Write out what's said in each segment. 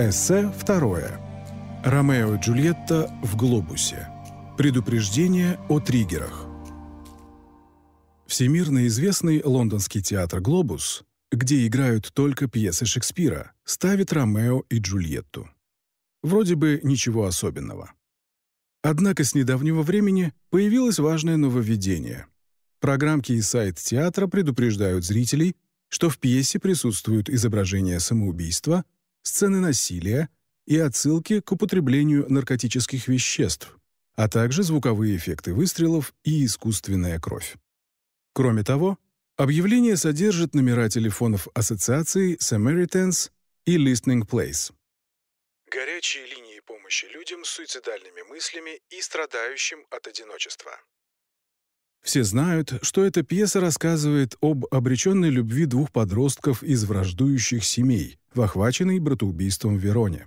Эссе второе. Ромео и Джульетта в глобусе. Предупреждение о триггерах. Всемирно известный лондонский театр «Глобус», где играют только пьесы Шекспира, ставит Ромео и Джульетту. Вроде бы ничего особенного. Однако с недавнего времени появилось важное нововведение. Программки и сайт театра предупреждают зрителей, что в пьесе присутствуют изображения самоубийства, сцены насилия и отсылки к употреблению наркотических веществ, а также звуковые эффекты выстрелов и искусственная кровь. Кроме того, объявление содержит номера телефонов ассоциаций Samaritans и Listening Place. Горячие линии помощи людям с суицидальными мыслями и страдающим от одиночества. Все знают, что эта пьеса рассказывает об обреченной любви двух подростков из враждующих семей в охваченной братоубийством Вероне.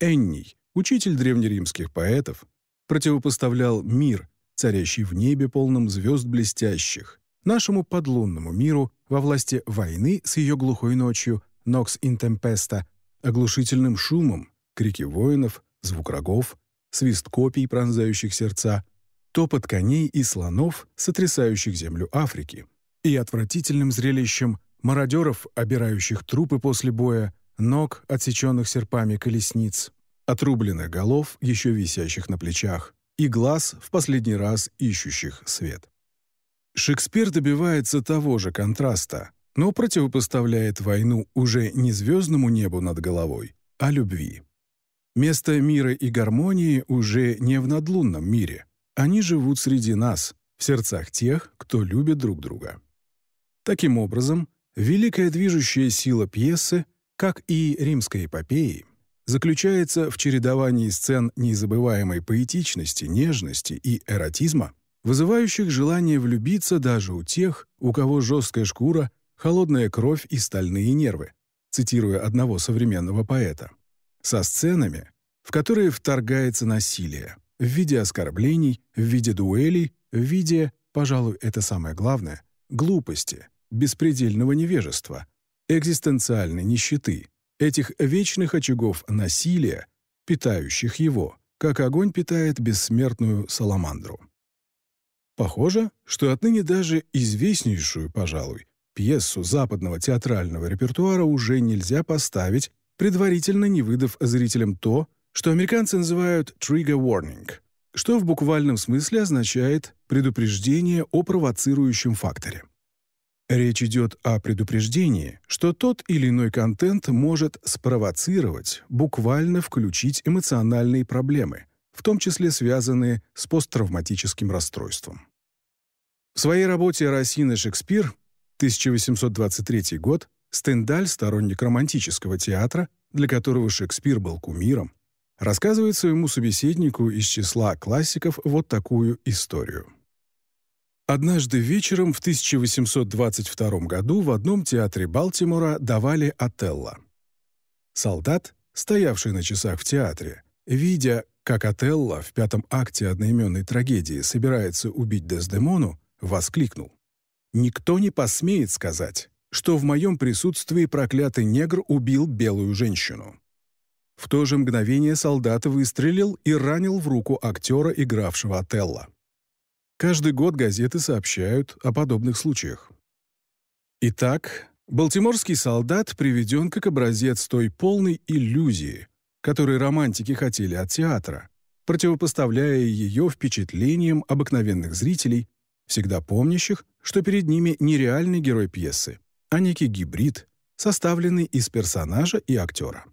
Энний, учитель древнеримских поэтов, противопоставлял мир, царящий в небе полном звезд блестящих, нашему подлунному миру во власти войны с ее глухой ночью, нокс интемпеста, оглушительным шумом, крики воинов, звук рогов, свист копий, пронзающих сердца — топот коней и слонов, сотрясающих землю Африки, и отвратительным зрелищем мародеров, обирающих трупы после боя, ног, отсеченных серпами колесниц, отрубленных голов, еще висящих на плечах, и глаз, в последний раз ищущих свет. Шекспир добивается того же контраста, но противопоставляет войну уже не звездному небу над головой, а любви. Место мира и гармонии уже не в надлунном мире, они живут среди нас, в сердцах тех, кто любит друг друга. Таким образом, великая движущая сила пьесы, как и римской эпопеи, заключается в чередовании сцен незабываемой поэтичности, нежности и эротизма, вызывающих желание влюбиться даже у тех, у кого жесткая шкура, холодная кровь и стальные нервы, цитируя одного современного поэта, со сценами, в которые вторгается насилие, в виде оскорблений, в виде дуэлей, в виде, пожалуй, это самое главное, глупости, беспредельного невежества, экзистенциальной нищеты, этих вечных очагов насилия, питающих его, как огонь питает бессмертную саламандру. Похоже, что отныне даже известнейшую, пожалуй, пьесу западного театрального репертуара уже нельзя поставить, предварительно не выдав зрителям то, что американцы называют «trigger warning», что в буквальном смысле означает «предупреждение о провоцирующем факторе». Речь идет о предупреждении, что тот или иной контент может спровоцировать, буквально включить эмоциональные проблемы, в том числе связанные с посттравматическим расстройством. В своей работе «Рассин и Шекспир» 1823 год Стендаль, сторонник романтического театра, для которого Шекспир был кумиром, рассказывает своему собеседнику из числа классиков вот такую историю. Однажды вечером в 1822 году в одном театре Балтимора давали Отелло. Солдат, стоявший на часах в театре, видя, как Отелло в пятом акте одноименной трагедии собирается убить Дездемону, воскликнул. «Никто не посмеет сказать, что в моем присутствии проклятый негр убил белую женщину». В то же мгновение солдат выстрелил и ранил в руку актера, игравшего Отелло. Каждый год газеты сообщают о подобных случаях. Итак, балтиморский солдат приведен как образец той полной иллюзии, которой романтики хотели от театра, противопоставляя ее впечатлениям обыкновенных зрителей, всегда помнящих, что перед ними не реальный герой пьесы, а некий гибрид, составленный из персонажа и актера.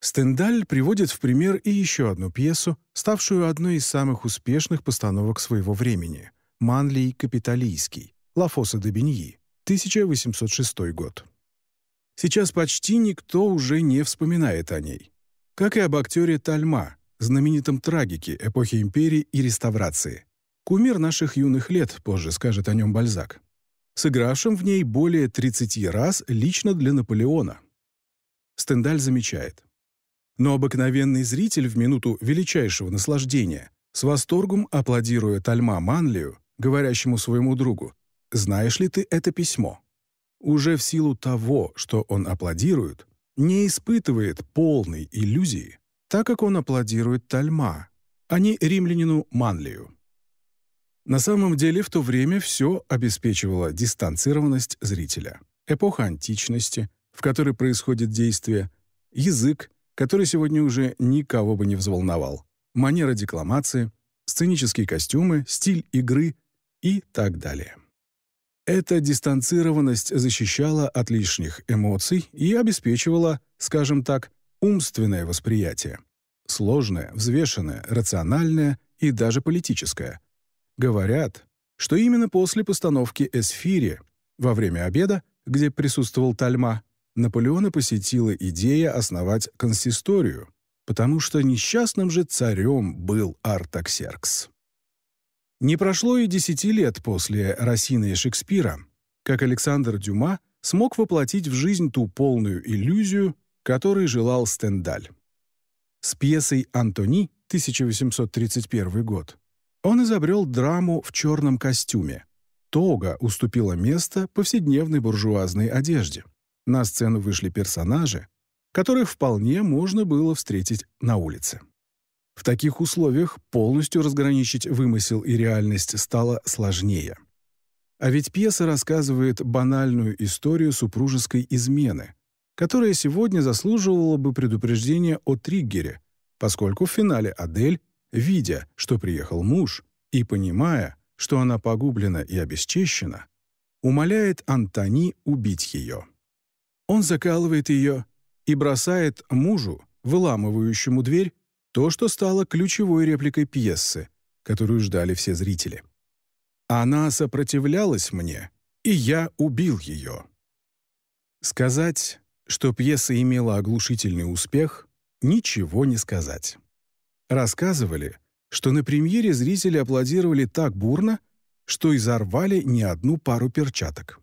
Стендаль приводит в пример и еще одну пьесу, ставшую одной из самых успешных постановок своего времени «Манлий Капитолийский» Лафоса де Беньи, 1806 год. Сейчас почти никто уже не вспоминает о ней. Как и об актере Тальма, знаменитом трагике эпохи империи и реставрации. Кумир наших юных лет, позже скажет о нем Бальзак. Сыгравшим в ней более 30 раз лично для Наполеона. Стендаль замечает. Но обыкновенный зритель в минуту величайшего наслаждения, с восторгом аплодируя Тальма Манлию, говорящему своему другу, «Знаешь ли ты это письмо?» Уже в силу того, что он аплодирует, не испытывает полной иллюзии, так как он аплодирует Тальма, а не римлянину Манлию. На самом деле в то время все обеспечивало дистанцированность зрителя. Эпоха античности, в которой происходит действие, язык, который сегодня уже никого бы не взволновал, манера декламации, сценические костюмы, стиль игры и так далее. Эта дистанцированность защищала от лишних эмоций и обеспечивала, скажем так, умственное восприятие. Сложное, взвешенное, рациональное и даже политическое. Говорят, что именно после постановки «Эсфири» во время обеда, где присутствовал Тальма, Наполеона посетила идея основать консисторию, потому что несчастным же царем был Артаксеркс. Не прошло и десяти лет после Рассина и Шекспира, как Александр Дюма смог воплотить в жизнь ту полную иллюзию, которой желал Стендаль. С пьесой «Антони» 1831 год он изобрел драму в черном костюме. Тога уступила место повседневной буржуазной одежде. На сцену вышли персонажи, которых вполне можно было встретить на улице. В таких условиях полностью разграничить вымысел и реальность стало сложнее. А ведь пьеса рассказывает банальную историю супружеской измены, которая сегодня заслуживала бы предупреждения о триггере, поскольку в финале Адель, видя, что приехал муж, и понимая, что она погублена и обесчещена, умоляет Антони убить ее. Он закалывает ее и бросает мужу, выламывающему дверь, то, что стало ключевой репликой пьесы, которую ждали все зрители. «Она сопротивлялась мне, и я убил ее». Сказать, что пьеса имела оглушительный успех, ничего не сказать. Рассказывали, что на премьере зрители аплодировали так бурно, что изорвали не одну пару перчаток.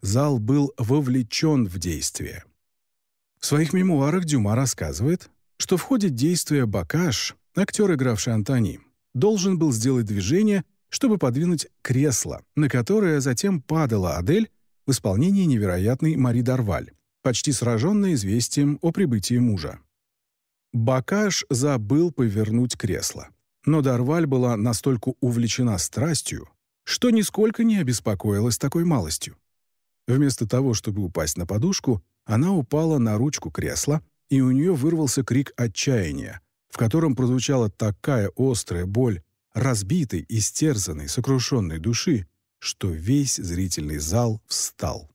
Зал был вовлечен в действие. В своих мемуарах Дюма рассказывает, что в ходе действия Бакаш, актер, игравший Антони, должен был сделать движение, чтобы подвинуть кресло, на которое затем падала Адель в исполнении невероятной Мари Дарваль, почти сраженная известием о прибытии мужа. Бакаш забыл повернуть кресло, но Дарваль была настолько увлечена страстью, что нисколько не обеспокоилась такой малостью. Вместо того, чтобы упасть на подушку, она упала на ручку кресла, и у нее вырвался крик отчаяния, в котором прозвучала такая острая боль разбитой, истерзанной, сокрушенной души, что весь зрительный зал встал.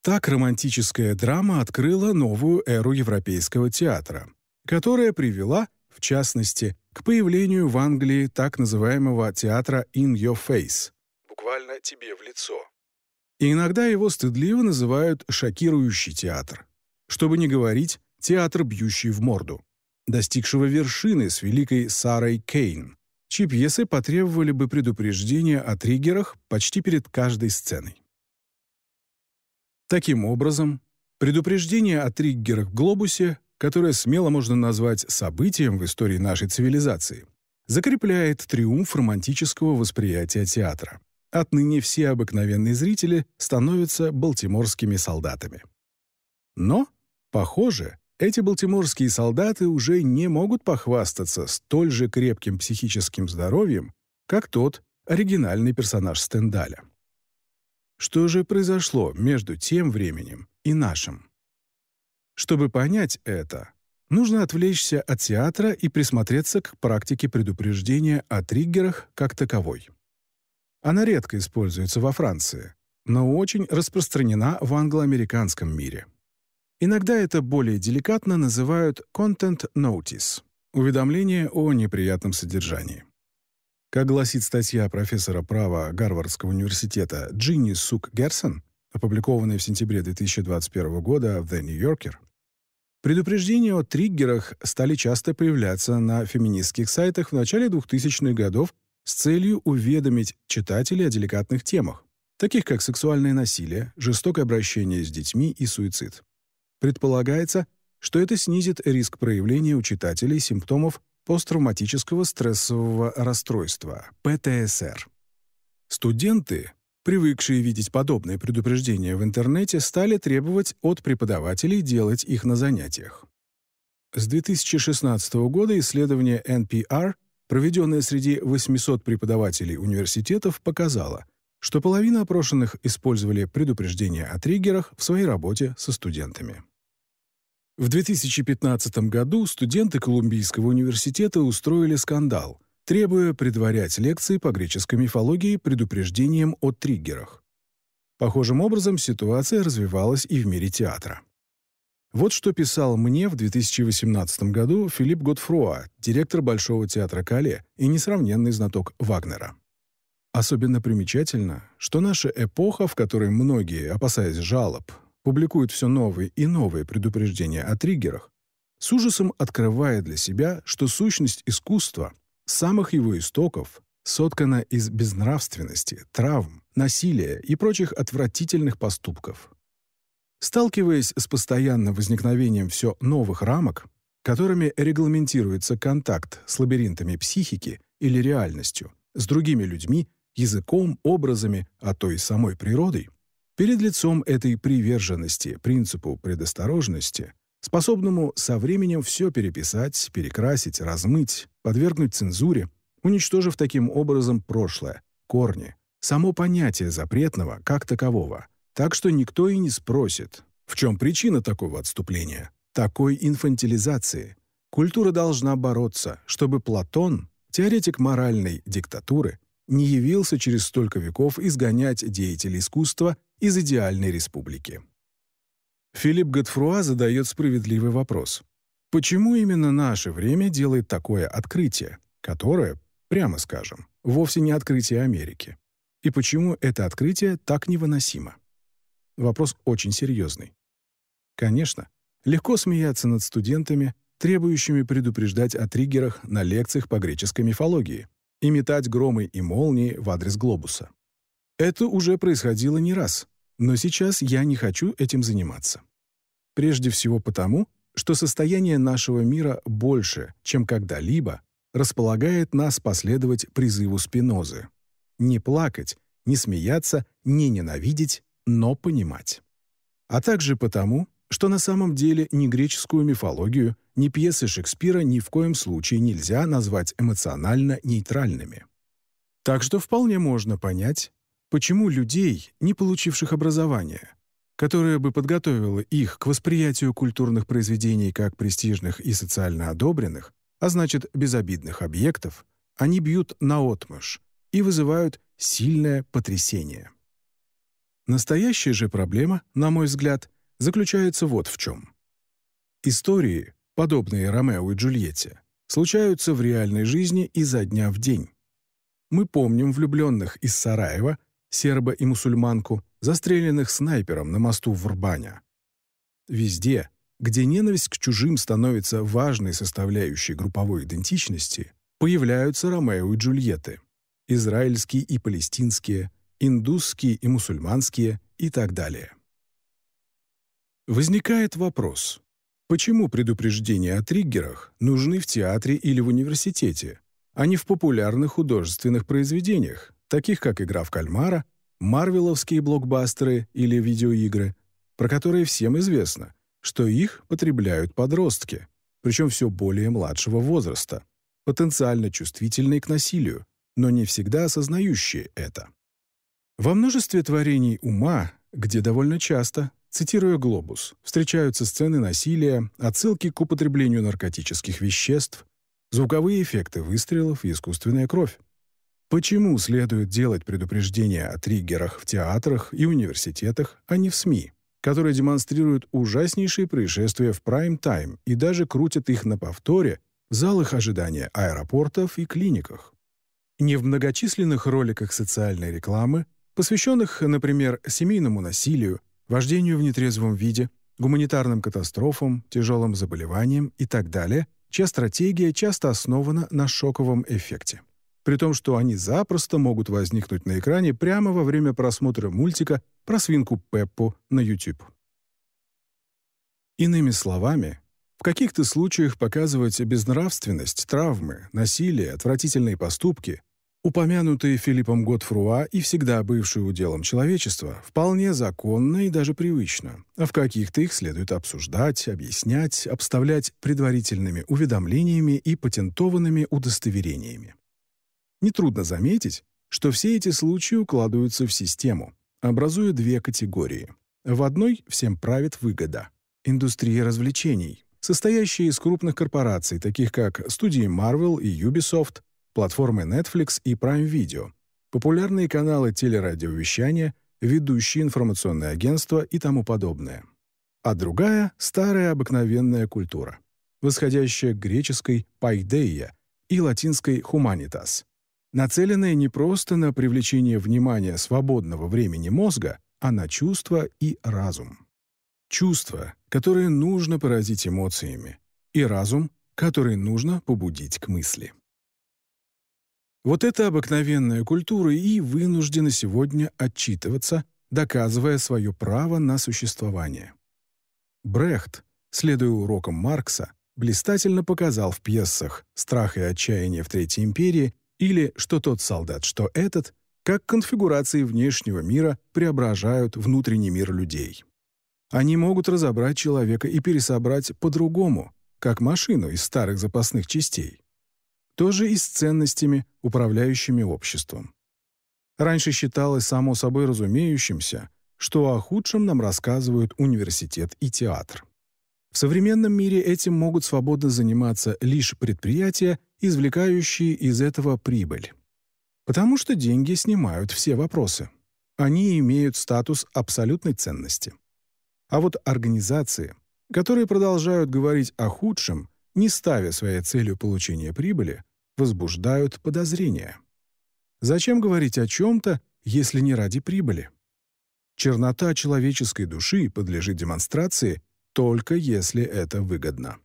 Так романтическая драма открыла новую эру европейского театра, которая привела, в частности, к появлению в Англии так называемого театра «in your face» буквально «тебе в лицо». И иногда его стыдливо называют «шокирующий театр», чтобы не говорить «театр, бьющий в морду», достигшего вершины с великой Сарой Кейн, чьи пьесы потребовали бы предупреждения о триггерах почти перед каждой сценой. Таким образом, предупреждение о триггерах в глобусе, которое смело можно назвать событием в истории нашей цивилизации, закрепляет триумф романтического восприятия театра. Отныне все обыкновенные зрители становятся балтиморскими солдатами. Но Похоже, эти балтиморские солдаты уже не могут похвастаться столь же крепким психическим здоровьем, как тот оригинальный персонаж Стендаля. Что же произошло между тем временем и нашим? Чтобы понять это, нужно отвлечься от театра и присмотреться к практике предупреждения о триггерах как таковой. Она редко используется во Франции, но очень распространена в англоамериканском мире. Иногда это более деликатно называют «content notice» — уведомление о неприятном содержании. Как гласит статья профессора права Гарвардского университета Джинни Сук Герсон, опубликованная в сентябре 2021 года в The New Yorker, предупреждения о триггерах стали часто появляться на феминистских сайтах в начале 2000-х годов с целью уведомить читателей о деликатных темах, таких как сексуальное насилие, жестокое обращение с детьми и суицид. Предполагается, что это снизит риск проявления у читателей симптомов посттравматического стрессового расстройства, ПТСР. Студенты, привыкшие видеть подобные предупреждения в интернете, стали требовать от преподавателей делать их на занятиях. С 2016 года исследование NPR, проведенное среди 800 преподавателей университетов, показало, что половина опрошенных использовали предупреждения о триггерах в своей работе со студентами. В 2015 году студенты Колумбийского университета устроили скандал, требуя предварять лекции по греческой мифологии предупреждением о триггерах. Похожим образом ситуация развивалась и в мире театра. Вот что писал мне в 2018 году Филипп Готфруа, директор Большого театра Кале и несравненный знаток Вагнера. Особенно примечательно, что наша эпоха, в которой многие, опасаясь жалоб, публикуют все новые и новые предупреждения о триггерах, с ужасом открывая для себя, что сущность искусства самых его истоков соткана из безнравственности, травм, насилия и прочих отвратительных поступков. Сталкиваясь с постоянным возникновением все новых рамок, которыми регламентируется контакт с лабиринтами психики или реальностью, с другими людьми, языком, образами, а то и самой природой, перед лицом этой приверженности принципу предосторожности, способному со временем все переписать, перекрасить, размыть, подвергнуть цензуре, уничтожив таким образом прошлое, корни, само понятие запретного как такового, так что никто и не спросит, в чем причина такого отступления, такой инфантилизации. Культура должна бороться, чтобы Платон, теоретик моральной диктатуры, не явился через столько веков изгонять деятелей искусства из идеальной республики. Филипп Готфруа задает справедливый вопрос. Почему именно наше время делает такое открытие, которое, прямо скажем, вовсе не открытие Америки? И почему это открытие так невыносимо? Вопрос очень серьезный. Конечно, легко смеяться над студентами, требующими предупреждать о триггерах на лекциях по греческой мифологии и метать громы и молнии в адрес глобуса. Это уже происходило не раз, но сейчас я не хочу этим заниматься. Прежде всего потому, что состояние нашего мира больше, чем когда-либо, располагает нас последовать призыву Спинозы. Не плакать, не смеяться, не ненавидеть, но понимать. А также потому, что на самом деле ни греческую мифологию, ни пьесы Шекспира ни в коем случае нельзя назвать эмоционально нейтральными. Так что вполне можно понять, почему людей, не получивших образования, которое бы подготовило их к восприятию культурных произведений как престижных и социально одобренных, а значит безобидных объектов, они бьют наотмашь и вызывают сильное потрясение. Настоящая же проблема, на мой взгляд, заключается вот в чем. Истории, подобные Ромео и Джульетте, случаются в реальной жизни изо дня в день. Мы помним влюбленных из Сараева, серба и мусульманку, застреленных снайпером на мосту в Рбаня. Везде, где ненависть к чужим становится важной составляющей групповой идентичности, появляются Ромео и Джульетты, израильские и палестинские, индусские и мусульманские и так далее. Возникает вопрос, почему предупреждения о триггерах нужны в театре или в университете, а не в популярных художественных произведениях, таких как «Игра в кальмара», марвеловские блокбастеры или видеоигры, про которые всем известно, что их потребляют подростки, причем все более младшего возраста, потенциально чувствительные к насилию, но не всегда осознающие это. Во множестве творений ума, где довольно часто, цитируя «Глобус», встречаются сцены насилия, отсылки к употреблению наркотических веществ, звуковые эффекты выстрелов и искусственная кровь. Почему следует делать предупреждения о триггерах в театрах и университетах, а не в СМИ, которые демонстрируют ужаснейшие происшествия в прайм-тайм и даже крутят их на повторе в залах ожидания аэропортов и клиниках? Не в многочисленных роликах социальной рекламы, посвященных, например, семейному насилию, вождению в нетрезвом виде, гуманитарным катастрофам, тяжелым заболеваниям и так далее, чья стратегия часто основана на шоковом эффекте. При том, что они запросто могут возникнуть на экране прямо во время просмотра мультика про свинку Пеппу на YouTube. Иными словами, в каких-то случаях показывать безнравственность, травмы, насилие, отвратительные поступки Упомянутые Филиппом Готфруа и всегда бывшие уделом человечества вполне законно и даже привычно, а в каких-то их следует обсуждать, объяснять, обставлять предварительными уведомлениями и патентованными удостоверениями. Нетрудно заметить, что все эти случаи укладываются в систему, образуя две категории. В одной всем правит выгода — индустрия развлечений, состоящая из крупных корпораций, таких как студии Marvel и Ubisoft, платформы Netflix и Prime Video, популярные каналы телерадиовещания, ведущие информационные агентства и тому подобное. А другая — старая обыкновенная культура, восходящая к греческой «пайдея» и латинской «humanitas», нацеленная не просто на привлечение внимания свободного времени мозга, а на чувства и разум. Чувства, которые нужно поразить эмоциями, и разум, который нужно побудить к мысли. Вот эта обыкновенная культура и вынуждена сегодня отчитываться, доказывая свое право на существование. Брехт, следуя урокам Маркса, блистательно показал в пьесах «Страх и отчаяние в Третьей империи» или «Что тот солдат, что этот», как конфигурации внешнего мира преображают внутренний мир людей. Они могут разобрать человека и пересобрать по-другому, как машину из старых запасных частей. Тоже и с ценностями, управляющими обществом. Раньше считалось само собой разумеющимся, что о худшем нам рассказывают университет и театр. В современном мире этим могут свободно заниматься лишь предприятия, извлекающие из этого прибыль. Потому что деньги снимают все вопросы. Они имеют статус абсолютной ценности. А вот организации, которые продолжают говорить о худшем, не ставя своей целью получения прибыли, возбуждают подозрения. Зачем говорить о чем-то, если не ради прибыли? Чернота человеческой души подлежит демонстрации только если это выгодно.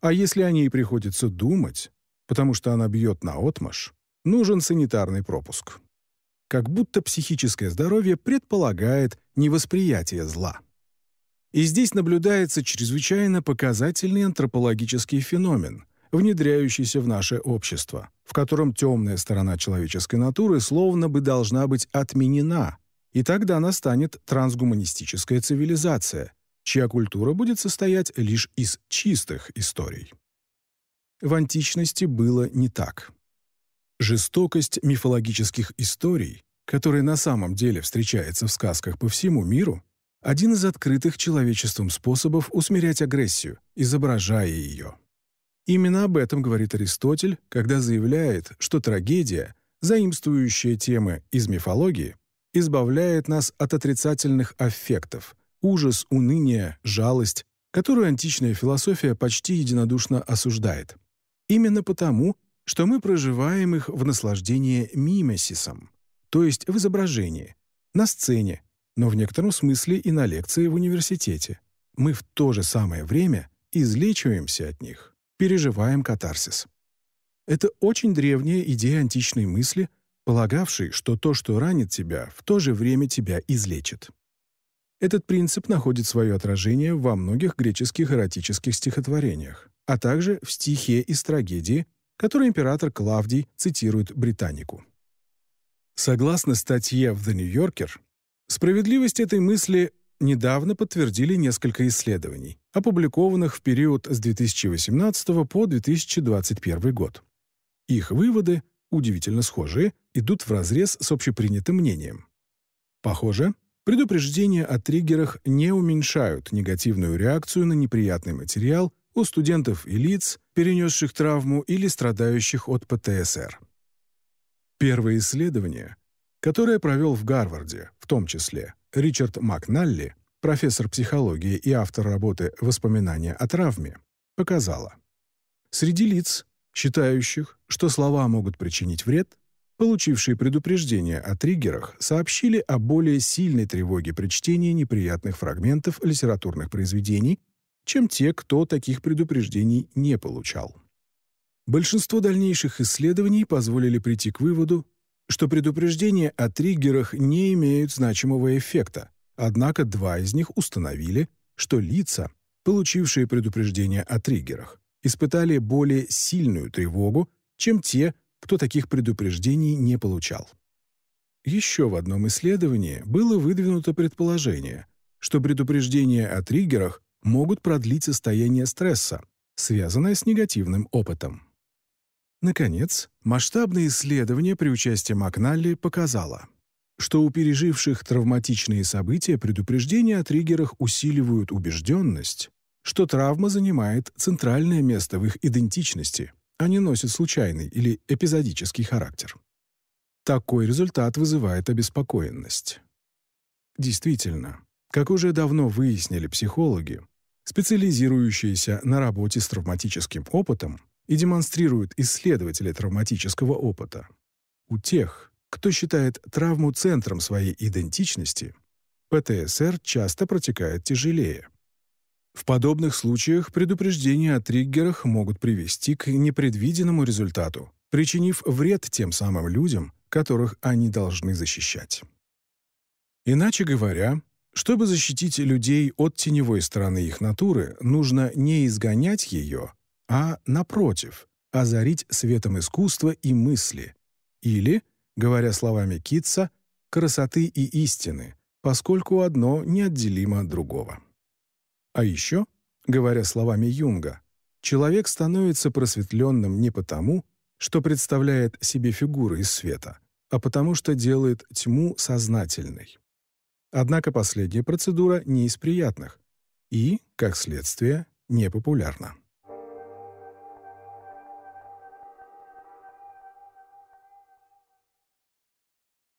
А если о ней приходится думать, потому что она бьет на отмаш, нужен санитарный пропуск. Как будто психическое здоровье предполагает невосприятие зла. И здесь наблюдается чрезвычайно показательный антропологический феномен, внедряющийся в наше общество, в котором темная сторона человеческой натуры словно бы должна быть отменена, и тогда настанет трансгуманистическая цивилизация, чья культура будет состоять лишь из чистых историй. В античности было не так. Жестокость мифологических историй, которая на самом деле встречается в сказках по всему миру, один из открытых человечеством способов усмирять агрессию, изображая ее. Именно об этом говорит Аристотель, когда заявляет, что трагедия, заимствующая темы из мифологии, избавляет нас от отрицательных аффектов, ужас, уныние, жалость, которую античная философия почти единодушно осуждает. Именно потому, что мы проживаем их в наслаждении мимесисом, то есть в изображении, на сцене, но в некотором смысле и на лекции в университете. Мы в то же самое время излечиваемся от них, переживаем катарсис. Это очень древняя идея античной мысли, полагавшей, что то, что ранит тебя, в то же время тебя излечит. Этот принцип находит свое отражение во многих греческих эротических стихотворениях, а также в стихе из трагедии, который император Клавдий цитирует Британику. Согласно статье в The New Yorker, справедливость этой мысли недавно подтвердили несколько исследований, опубликованных в период с 2018 по 2021 год. Их выводы, удивительно схожие, идут вразрез с общепринятым мнением. Похоже, Предупреждения о триггерах не уменьшают негативную реакцию на неприятный материал у студентов и лиц, перенесших травму или страдающих от ПТСР. Первое исследование, которое провел в Гарварде, в том числе Ричард Макналли, профессор психологии и автор работы «Воспоминания о травме», показало. Среди лиц, считающих, что слова могут причинить вред, получившие предупреждение о триггерах, сообщили о более сильной тревоге при чтении неприятных фрагментов литературных произведений, чем те, кто таких предупреждений не получал. Большинство дальнейших исследований позволили прийти к выводу, что предупреждения о триггерах не имеют значимого эффекта, однако два из них установили, что лица, получившие предупреждение о триггерах, испытали более сильную тревогу, чем те, кто таких предупреждений не получал. Еще в одном исследовании было выдвинуто предположение, что предупреждения о триггерах могут продлить состояние стресса, связанное с негативным опытом. Наконец, масштабное исследование при участии Макналли показало, что у переживших травматичные события предупреждения о триггерах усиливают убежденность, что травма занимает центральное место в их идентичности, а не носит случайный или эпизодический характер. Такой результат вызывает обеспокоенность. Действительно, как уже давно выяснили психологи, специализирующиеся на работе с травматическим опытом и демонстрируют исследователи травматического опыта, у тех, кто считает травму центром своей идентичности, ПТСР часто протекает тяжелее. В подобных случаях предупреждения о триггерах могут привести к непредвиденному результату, причинив вред тем самым людям, которых они должны защищать. Иначе говоря, чтобы защитить людей от теневой стороны их натуры, нужно не изгонять ее, а, напротив, озарить светом искусства и мысли, или, говоря словами Китса, красоты и истины, поскольку одно неотделимо от другого. А еще, говоря словами Юнга, человек становится просветленным не потому, что представляет себе фигуры из света, а потому что делает тьму сознательной. Однако последняя процедура не из приятных и, как следствие, непопулярна.